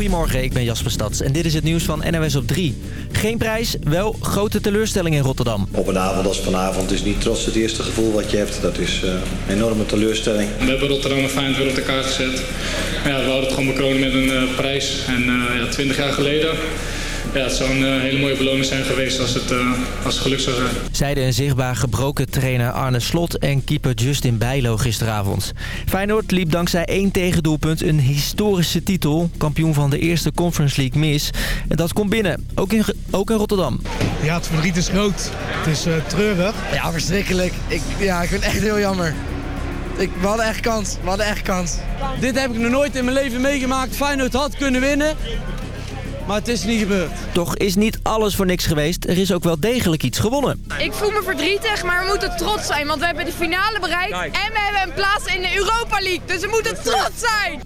Goedemorgen, ik ben Jasper Stads en dit is het nieuws van NOS op 3. Geen prijs, wel grote teleurstelling in Rotterdam. Op een avond als vanavond is niet trots het eerste gevoel wat je hebt. Dat is uh, een enorme teleurstelling. We hebben Rotterdam en Feyenoord weer op de kaart gezet. Ja, we hadden het gewoon bekronen met een uh, prijs. En uh, ja, 20 jaar geleden ja, het zou een uh, hele mooie beloning zijn geweest als het, uh, als het geluk zou zijn. Zeiden een zichtbaar gebroken trainer Arne Slot en keeper Justin Bijlo gisteravond. Feyenoord liep dankzij één tegendoelpunt een historische titel. Kampioen van de eerste Conference League mis. En dat komt binnen, ook in, ook in Rotterdam. Ja, het verdriet is groot. Het is uh, treurig. Ja, verschrikkelijk. Ik, ja, ik vind het echt heel jammer. Ik, we hadden echt kans. We hadden echt kans. Dit heb ik nog nooit in mijn leven meegemaakt. Feyenoord had kunnen winnen. Maar het is niet gebeurd. Toch is niet alles voor niks geweest. Er is ook wel degelijk iets gewonnen. Ik voel me verdrietig, maar we moeten trots zijn. Want we hebben de finale bereikt. En we hebben een plaats in de Europa League. Dus we moeten trots zijn.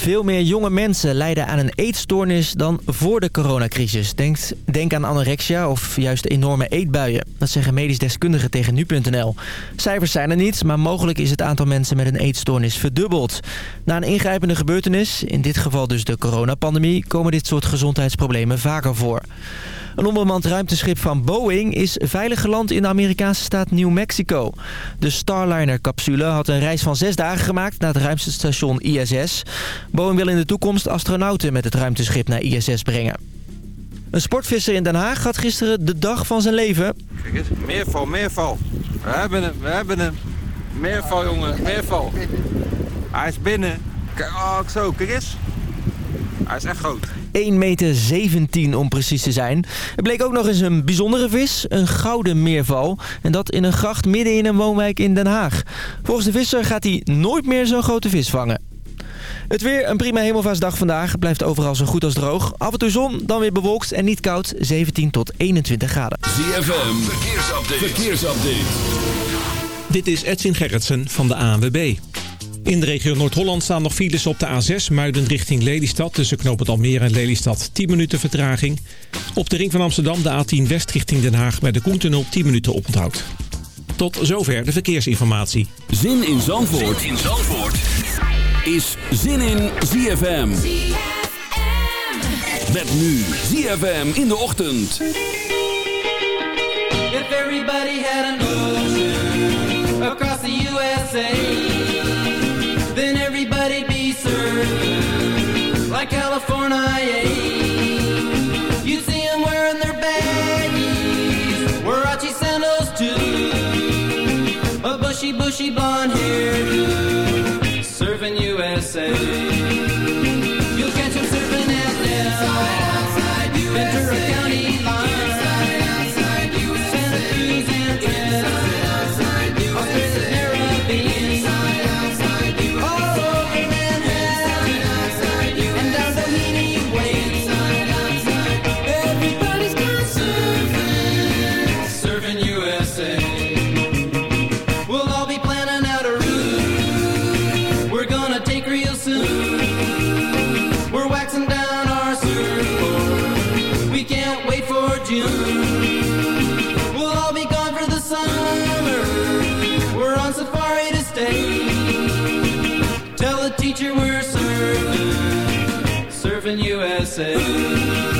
Veel meer jonge mensen lijden aan een eetstoornis dan voor de coronacrisis. Denk, denk aan anorexia of juist enorme eetbuien. Dat zeggen medisch deskundigen tegen nu.nl. Cijfers zijn er niet, maar mogelijk is het aantal mensen met een eetstoornis verdubbeld. Na een ingrijpende gebeurtenis, in dit geval dus de coronapandemie... komen dit soort gezondheidsproblemen vaker voor. Een onbemand ruimteschip van Boeing is veilig geland in de Amerikaanse staat New Mexico. De Starliner-capsule had een reis van zes dagen gemaakt naar het ruimtestation ISS. Boeing wil in de toekomst astronauten met het ruimteschip naar ISS brengen. Een sportvisser in Den Haag had gisteren de dag van zijn leven. Kijk eens, meerval, meerval. We hebben hem, we hebben hem. Meerval, jongen, meerval. Hij is binnen. Kijk, oh, zo, kijk eens. Hij is echt groot. 1,17 meter om precies te zijn. Er bleek ook nog eens een bijzondere vis, een gouden meerval. En dat in een gracht midden in een woonwijk in Den Haag. Volgens de visser gaat hij nooit meer zo'n grote vis vangen. Het weer, een prima hemelvaartsdag vandaag. Blijft overal zo goed als droog. Af en toe zon, dan weer bewolkt en niet koud. 17 tot 21 graden. ZFM, verkeersupdate. verkeersupdate. Dit is Edwin Gerritsen van de ANWB. In de regio Noord-Holland staan nog files op de A6 Muiden richting Lelystad. Tussen knooppunt Almere en Lelystad 10 minuten vertraging. Op de ring van Amsterdam de A10 West richting Den Haag bij de Koentunnel 10 minuten oponthoud. Tot zover de verkeersinformatie. Zin in Zandvoort, zin in Zandvoort. is Zin in ZFM. Met nu ZFM in de ochtend. If everybody had an ocean across the USA like California. You'd see them wearing their baggies, Warachi sandals too, a bushy, bushy blonde hairdo, serving USA. in USA.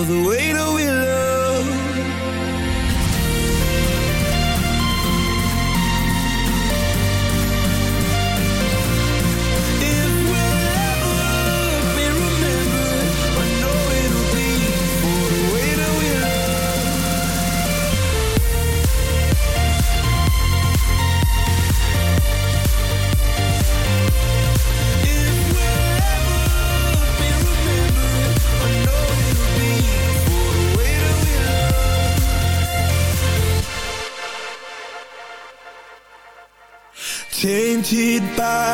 the way of your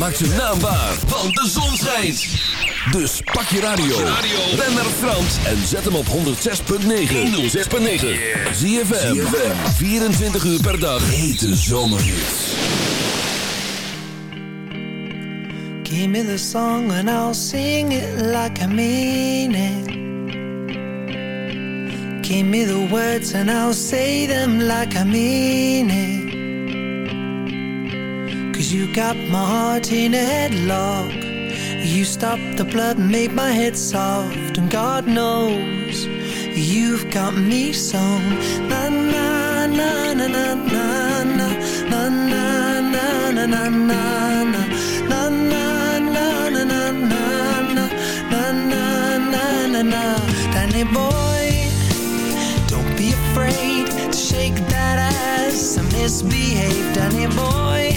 Maak zijn naam waar, want de zon schijnt. Dus pak je radio. Ben naar Frans en zet hem op 106.9. 106.9. ZFM. 24 uur per dag. Hete zomerhits. Give me the song and I'll sing it like I mean it. Give me the words and I'll say them like I mean it. You got my heart in a headlock You stopped the blood and made my head soft And God knows You've got me song Na na na na na na na Na na na na na na na Na na na na na na na Na na na na na Danny boy Don't be afraid to shake that ass I misbehaved, Danny boy